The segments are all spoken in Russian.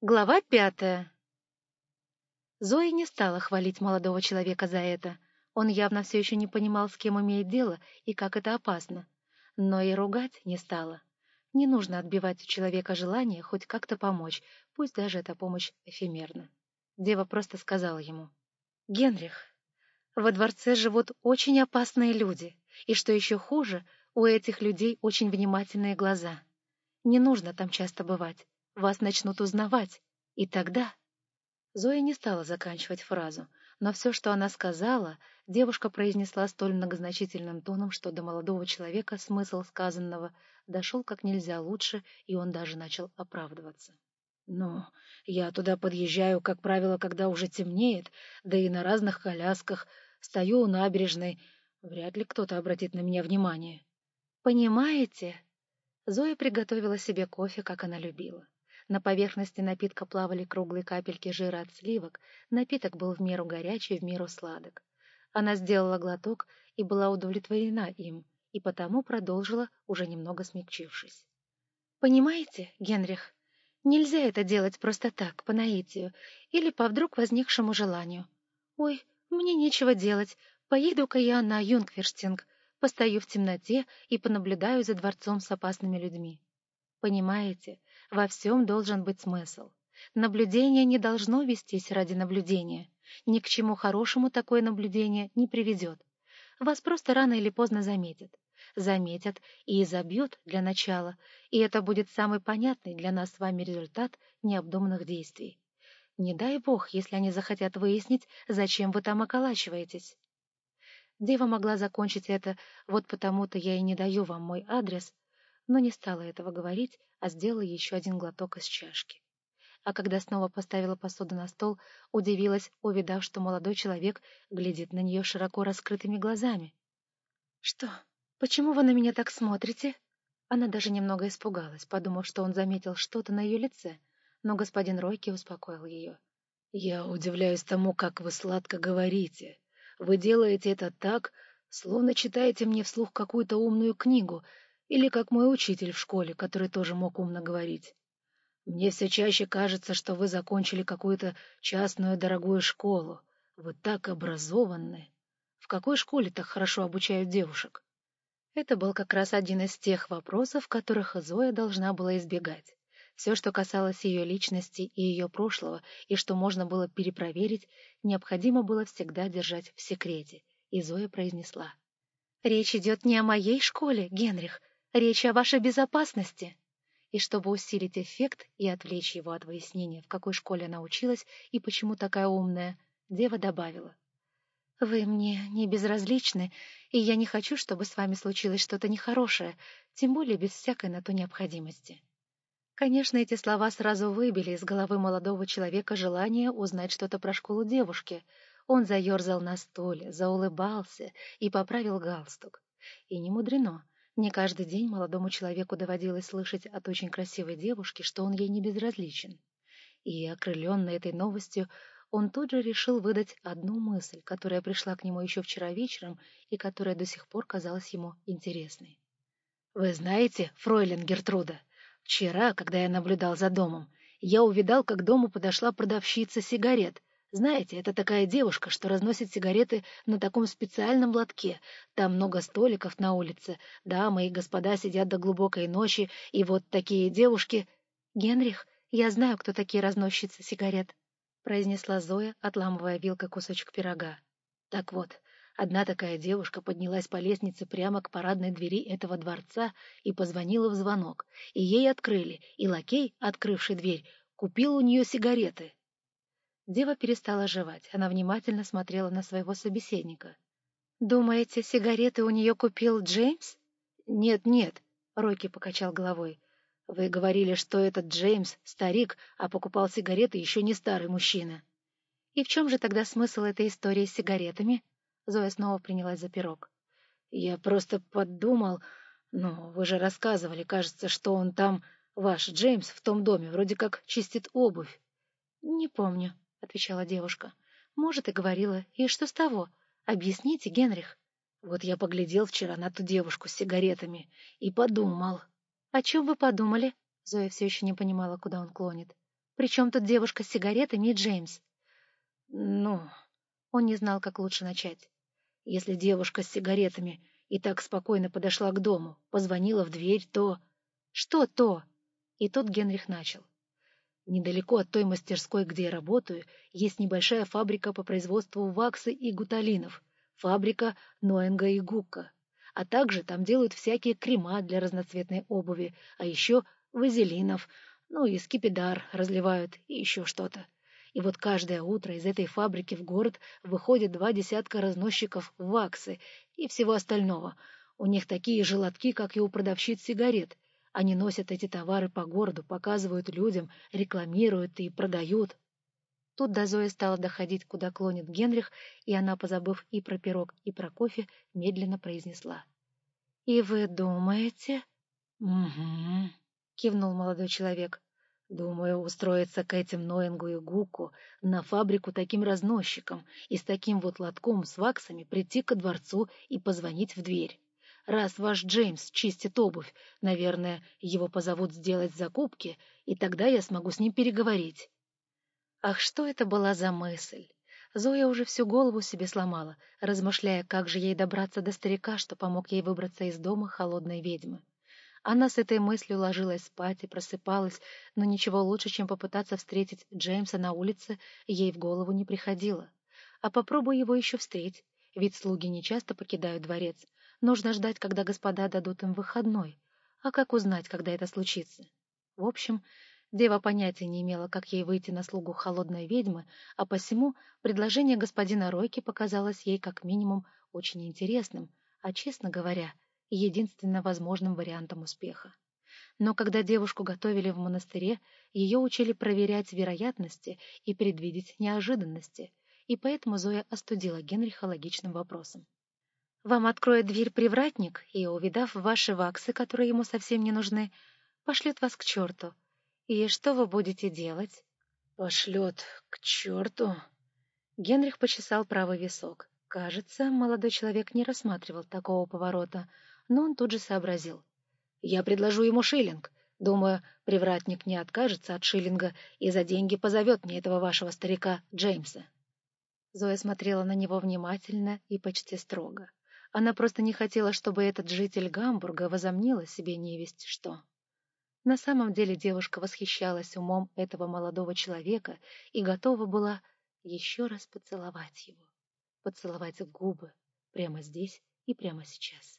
Глава пятая. Зоя не стала хвалить молодого человека за это. Он явно все еще не понимал, с кем имеет дело и как это опасно. Но и ругать не стала. Не нужно отбивать у человека желание хоть как-то помочь, пусть даже эта помощь эфемерна. Дева просто сказала ему. «Генрих, во дворце живут очень опасные люди, и, что еще хуже, у этих людей очень внимательные глаза. Не нужно там часто бывать вас начнут узнавать, и тогда...» Зоя не стала заканчивать фразу, но все, что она сказала, девушка произнесла столь многозначительным тоном, что до молодого человека смысл сказанного дошел как нельзя лучше, и он даже начал оправдываться. «Ну, я туда подъезжаю, как правило, когда уже темнеет, да и на разных колясках, стою у набережной, вряд ли кто-то обратит на меня внимание». «Понимаете?» Зоя приготовила себе кофе, как она любила. На поверхности напитка плавали круглые капельки жира от сливок, напиток был в меру горячий, в меру сладок. Она сделала глоток и была удовлетворена им, и потому продолжила, уже немного смягчившись. «Понимаете, Генрих, нельзя это делать просто так, по наитию, или по вдруг возникшему желанию. Ой, мне нечего делать, поеду-ка я на Юнгверштинг, постою в темноте и понаблюдаю за дворцом с опасными людьми. Понимаете, во всем должен быть смысл. Наблюдение не должно вестись ради наблюдения. Ни к чему хорошему такое наблюдение не приведет. Вас просто рано или поздно заметят. Заметят и изобьют для начала, и это будет самый понятный для нас с вами результат необдуманных действий. Не дай бог, если они захотят выяснить, зачем вы там околачиваетесь. Дева могла закончить это, вот потому-то я и не даю вам мой адрес, но не стала этого говорить, а сделала еще один глоток из чашки. А когда снова поставила посуду на стол, удивилась, увидав, что молодой человек глядит на нее широко раскрытыми глазами. «Что? Почему вы на меня так смотрите?» Она даже немного испугалась, подумав, что он заметил что-то на ее лице, но господин Ройки успокоил ее. «Я удивляюсь тому, как вы сладко говорите. Вы делаете это так, словно читаете мне вслух какую-то умную книгу, или как мой учитель в школе, который тоже мог умно говорить. Мне все чаще кажется, что вы закончили какую-то частную дорогую школу. Вы так образованы. В какой школе так хорошо обучают девушек? Это был как раз один из тех вопросов, которых Зоя должна была избегать. Все, что касалось ее личности и ее прошлого, и что можно было перепроверить, необходимо было всегда держать в секрете. И Зоя произнесла. «Речь идет не о моей школе, Генрих, Речь о вашей безопасности. И чтобы усилить эффект и отвлечь его от выяснения, в какой школе она училась и почему такая умная, дева добавила. «Вы мне не безразличны, и я не хочу, чтобы с вами случилось что-то нехорошее, тем более без всякой на то необходимости». Конечно, эти слова сразу выбили из головы молодого человека желание узнать что-то про школу девушки. Он заерзал на стуле, заулыбался и поправил галстук. И не мудрено. Не каждый день молодому человеку доводилось слышать от очень красивой девушки, что он ей не безразличен. И, окрыленный этой новостью, он тут же решил выдать одну мысль, которая пришла к нему еще вчера вечером и которая до сих пор казалась ему интересной. «Вы знаете, фройлен Гертруда, вчера, когда я наблюдал за домом, я увидал, как к дому подошла продавщица сигарет, знаете, это такая девушка, что разносит сигареты на таком специальном лотке. Там много столиков на улице. Дамы и господа сидят до глубокой ночи, и вот такие девушки... — Генрих, я знаю, кто такие разносчицы сигарет, — произнесла Зоя, отламывая вилкой кусочек пирога. Так вот, одна такая девушка поднялась по лестнице прямо к парадной двери этого дворца и позвонила в звонок. И ей открыли, и лакей, открывший дверь, купил у нее сигареты. Дева перестала жевать. Она внимательно смотрела на своего собеседника. «Думаете, сигареты у нее купил Джеймс?» «Нет, нет», — Рокки покачал головой. «Вы говорили, что этот Джеймс — старик, а покупал сигареты еще не старый мужчина». «И в чем же тогда смысл этой истории с сигаретами?» Зоя снова принялась за пирог. «Я просто подумал... Ну, вы же рассказывали, кажется, что он там, ваш Джеймс, в том доме, вроде как чистит обувь». «Не помню», — отвечала девушка. «Может, и говорила. И что с того? Объясните, Генрих». Вот я поглядел вчера на ту девушку с сигаретами и подумал. «О чем вы подумали?» Зоя все еще не понимала, куда он клонит. Причем тут девушка с сигаретами и Джеймс? Ну, он не знал, как лучше начать. Если девушка с сигаретами и так спокойно подошла к дому, позвонила в дверь, то... Что то? И тут Генрих начал. Недалеко от той мастерской, где я работаю, есть небольшая фабрика по производству ваксы и гуталинов, фабрика Ноэнга и Гукка. А также там делают всякие крема для разноцветной обуви, а еще вазелинов, ну и скипидар разливают и еще что-то. И вот каждое утро из этой фабрики в город выходит два десятка разносчиков ваксы и всего остального. У них такие же лотки, как и у продавщиц сигарет. Они носят эти товары по городу, показывают людям, рекламируют и продают. Тут до Зои стало доходить, куда клонит Генрих, и она, позабыв и про пирог, и про кофе, медленно произнесла. — И вы думаете? — Угу, — кивнул молодой человек. Думаю, устроиться к этим Ноингу и Гуку на фабрику таким разносчиком и с таким вот лотком с ваксами прийти ко дворцу и позвонить в дверь. Раз ваш Джеймс чистит обувь, наверное, его позовут сделать закупки, и тогда я смогу с ним переговорить. Ах, что это была за мысль! Зоя уже всю голову себе сломала, размышляя, как же ей добраться до старика, что помог ей выбраться из дома холодной ведьмы. Она с этой мыслью ложилась спать и просыпалась, но ничего лучше, чем попытаться встретить Джеймса на улице, ей в голову не приходило. А попробуй его еще встретить, ведь слуги не часто покидают дворец. Нужно ждать, когда господа дадут им выходной. А как узнать, когда это случится? В общем, дева понятия не имела, как ей выйти на слугу холодной ведьмы, а посему предложение господина Ройки показалось ей как минимум очень интересным, а, честно говоря, — единственно возможным вариантом успеха. Но когда девушку готовили в монастыре, ее учили проверять вероятности и предвидеть неожиданности, и поэтому Зоя остудила Генриха логичным вопросом. «Вам откроет дверь привратник, и, увидав ваши ваксы, которые ему совсем не нужны, пошлет вас к черту. И что вы будете делать?» «Пошлет к черту?» Генрих почесал правый висок. Кажется, молодой человек не рассматривал такого поворота — но он тут же сообразил. «Я предложу ему шиллинг. Думаю, привратник не откажется от шиллинга и за деньги позовет мне этого вашего старика Джеймса». Зоя смотрела на него внимательно и почти строго. Она просто не хотела, чтобы этот житель Гамбурга возомнила себе невесть что. На самом деле девушка восхищалась умом этого молодого человека и готова была еще раз поцеловать его. Поцеловать губы прямо здесь и прямо сейчас.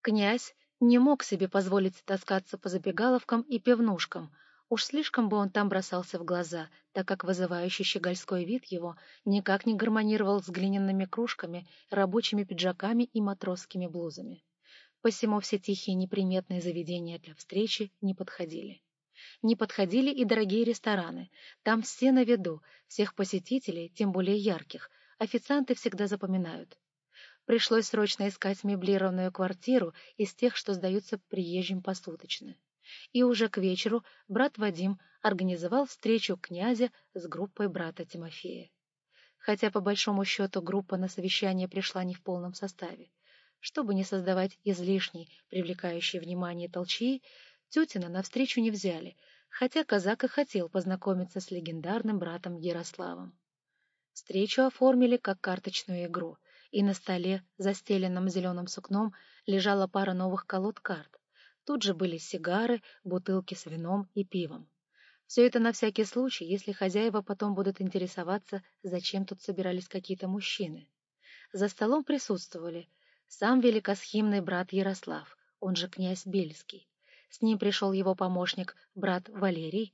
Князь не мог себе позволить таскаться по забегаловкам и пивнушкам. Уж слишком бы он там бросался в глаза, так как вызывающий щегольской вид его никак не гармонировал с глиняными кружками, рабочими пиджаками и матросскими блузами. Посему все тихие неприметные заведения для встречи не подходили. Не подходили и дорогие рестораны. Там все на виду, всех посетителей, тем более ярких, официанты всегда запоминают. Пришлось срочно искать меблированную квартиру из тех, что сдаются приезжим посуточно. И уже к вечеру брат Вадим организовал встречу князя с группой брата Тимофея. Хотя, по большому счету, группа на совещание пришла не в полном составе. Чтобы не создавать излишней, привлекающей внимание толчии, Тютина на встречу не взяли, хотя казак и хотел познакомиться с легендарным братом Ярославом. Встречу оформили как карточную игру — и на столе, застеленном зеленым сукном, лежала пара новых колод карт. Тут же были сигары, бутылки с вином и пивом. Все это на всякий случай, если хозяева потом будут интересоваться, зачем тут собирались какие-то мужчины. За столом присутствовали сам великосхимный брат Ярослав, он же князь Бельский. С ним пришел его помощник, брат Валерий.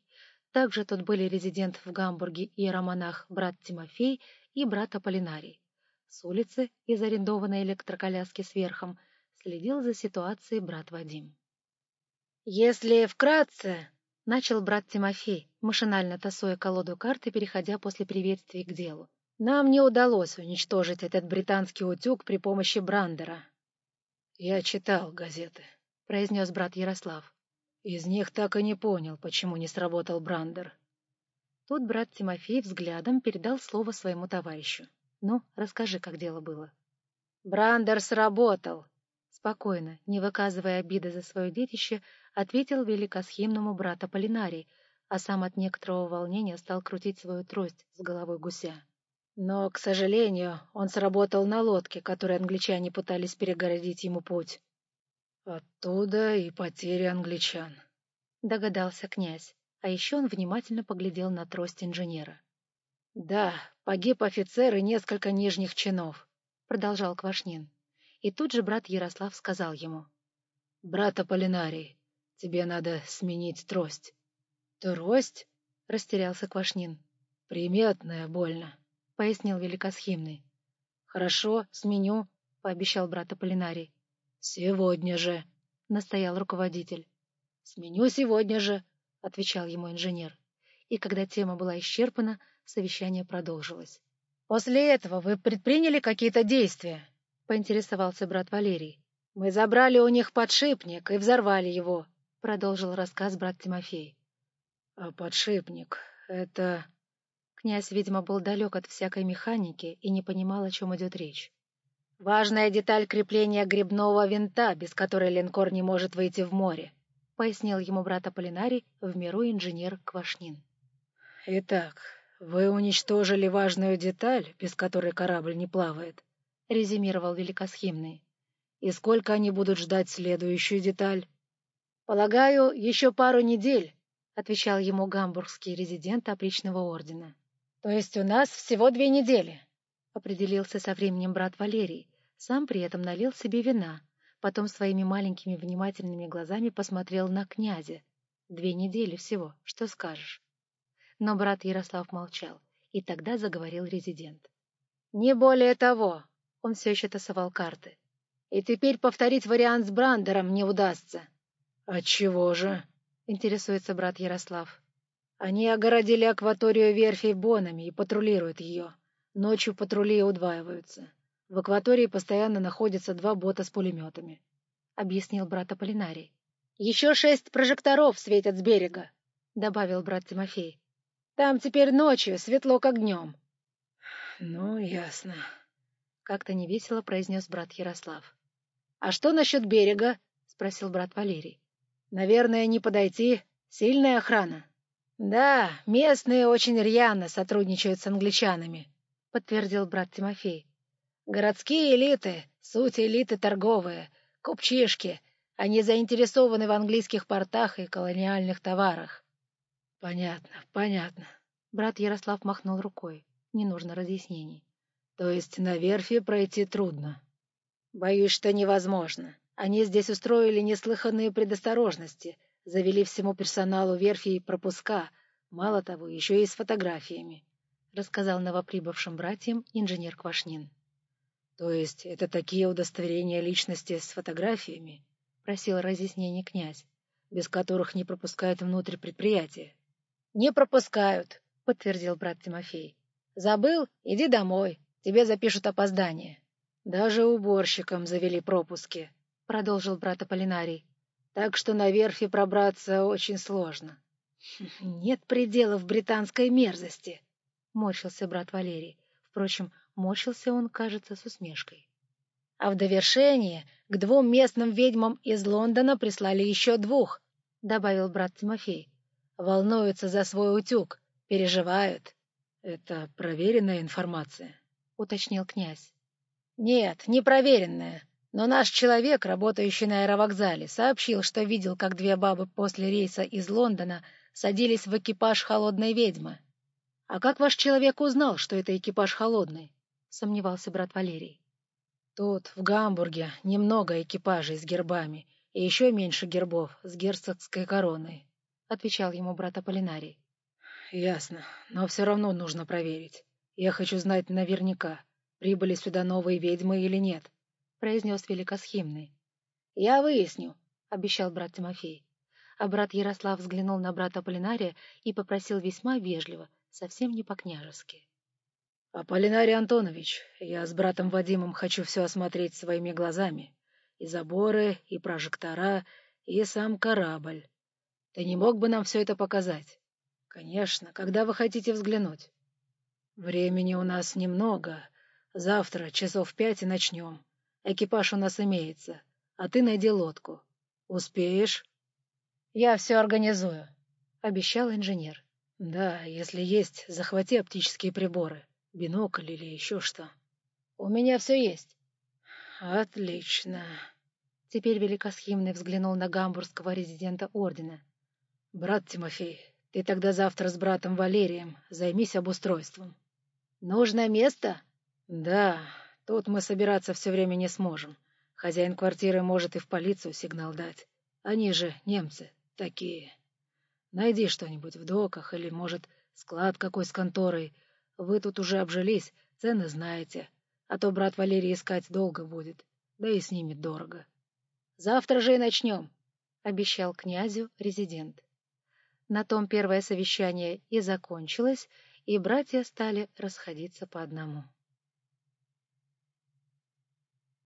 Также тут были резидент в Гамбурге иеромонах брат Тимофей и брат Аполлинарий. С улицы, из арендованной электроколяски с верхом, следил за ситуацией брат Вадим. «Если вкратце...» — начал брат Тимофей, машинально тасуя колоду карты, переходя после приветствий к делу. «Нам не удалось уничтожить этот британский утюг при помощи Брандера». «Я читал газеты», — произнес брат Ярослав. «Из них так и не понял, почему не сработал Брандер». Тут брат Тимофей взглядом передал слово своему товарищу. Ну, расскажи, как дело было. Брандер сработал, — Спокойно, не выказывая обиды за свое детище, ответил великосхимному брата Полинарий, а сам от некоторого волнения стал крутить свою трость с головой гуся. Но, к сожалению, он сработал на лодке, которой англичане пытались перегородить ему путь. Оттуда и потери англичан, — догадался князь, а еще он внимательно поглядел на трость инженера. — Да, погиб офицер и несколько нижних чинов, — продолжал Квашнин. И тут же брат Ярослав сказал ему. — Брат Аполлинарий, тебе надо сменить трость. — Трость? — растерялся Квашнин. — Приметная больно, — пояснил Великосхимный. — Хорошо, сменю, — пообещал брат Аполлинарий. — Сегодня же, — настоял руководитель. — Сменю сегодня же, — отвечал ему инженер. И когда тема была исчерпана, совещание продолжилось. — После этого вы предприняли какие-то действия? — поинтересовался брат Валерий. — Мы забрали у них подшипник и взорвали его, — продолжил рассказ брат Тимофей. — А подшипник — это... Князь, видимо, был далек от всякой механики и не понимал, о чем идет речь. «Важная деталь крепления грибного винта, без которой линкор не может выйти в море», — пояснил ему брат Аполлинарий, в миру инженер Квашнин. «Итак, вы уничтожили важную деталь, без которой корабль не плавает?» — резюмировал Великосхимный. «И сколько они будут ждать следующую деталь?» «Полагаю, еще пару недель», — отвечал ему гамбургский резидент опричного ордена. «То есть у нас всего две недели», — определился со временем брат Валерий, сам при этом налил себе вина, потом своими маленькими внимательными глазами посмотрел на князя. Две недели всего, что скажешь. Но брат Ярослав молчал, и тогда заговорил резидент. «Не более того», — он все еще тасовал карты. «И теперь повторить вариант с Брандером не удастся». «Отчего же?» — интересуется брат Ярослав. «Они огородили акваторию верфи бонами и патрулируют ее. Ночью патрули удваиваются. В акватории постоянно находятся два бота с пулеметами, — объяснил брат Аполлинарий. — Еще шесть прожекторов светят с берега, — добавил брат Тимофей. — Там теперь ночью светло, как днем. — Ну, ясно, — как-то невесело произнес брат Ярослав. — А что насчет берега? — спросил брат Валерий. — Наверное, не подойти. Сильная охрана. — Да, местные очень рьяно сотрудничают с англичанами, — подтвердил брат Тимофей. Городские элиты, суть элиты торговые, купчишки, они заинтересованы в английских портах и колониальных товарах. — Понятно, понятно. Брат Ярослав махнул рукой. Не нужно разъяснений. — То есть на верфи пройти трудно? — Боюсь, что невозможно. Они здесь устроили неслыханные предосторожности, завели всему персоналу верфи пропуска, мало того, еще и с фотографиями, — рассказал новоприбывшим братьям инженер Квашнин. То есть это такие удостоверения личности с фотографиями? Просил разъяснений князь. Без которых не пропускают внутрь предприятия. Не пропускают, подтвердил брат Тимофей. Забыл? Иди домой. Тебе запишут опоздание. Даже уборщикам завели пропуски, продолжил брат Аполлинарий. Так что на верфи пробраться очень сложно. Нет пределов британской мерзости, морщился брат Валерий. Впрочем, Морщился он, кажется, с усмешкой. А в довершение к двум местным ведьмам из Лондона прислали еще двух, — добавил брат Тимофей. Волнуются за свой утюг, переживают. — Это проверенная информация, — уточнил князь. — Нет, не проверенная. Но наш человек, работающий на аэровокзале, сообщил, что видел, как две бабы после рейса из Лондона садились в экипаж холодной ведьмы. — А как ваш человек узнал, что это экипаж холодный? — сомневался брат Валерий. «Тут, в Гамбурге, немного экипажей с гербами и еще меньше гербов с герцогской короной», — отвечал ему брат Аполлинарий. «Ясно, но все равно нужно проверить. Я хочу знать наверняка, прибыли сюда новые ведьмы или нет», — произнес Великосхимный. «Я выясню», — обещал брат Тимофей. А брат Ярослав взглянул на брата Аполлинария и попросил весьма вежливо, совсем не по-княжески. «Аполлинарий Антонович, я с братом Вадимом хочу все осмотреть своими глазами. И заборы, и прожектора, и сам корабль. Ты не мог бы нам все это показать? Конечно, когда вы хотите взглянуть? Времени у нас немного. Завтра часов пять и начнем. Экипаж у нас имеется. а ты найди лодку. Успеешь? Я все организую, — обещал инженер. Да, если есть, захвати оптические приборы, бинокль или еще что. У меня все есть. Отлично. Теперь Великосхимный взглянул на гамбургского резидента ордена. Брат Тимофей, ты тогда завтра с братом Валерием займись обустройством. Нужное место? Да, тут мы собираться все время не сможем. Хозяин квартиры может и в полицию сигнал дать. Они же немцы такие. Найди что-нибудь в доках или, может, склад какой с конторой. Вы тут уже обжились, цены знаете. А то брат Валерий искать долго будет, да и снимет дорого. Завтра же и начнем, — обещал князю резидент. На том первое совещание и закончилось, и братья стали расходиться по одному.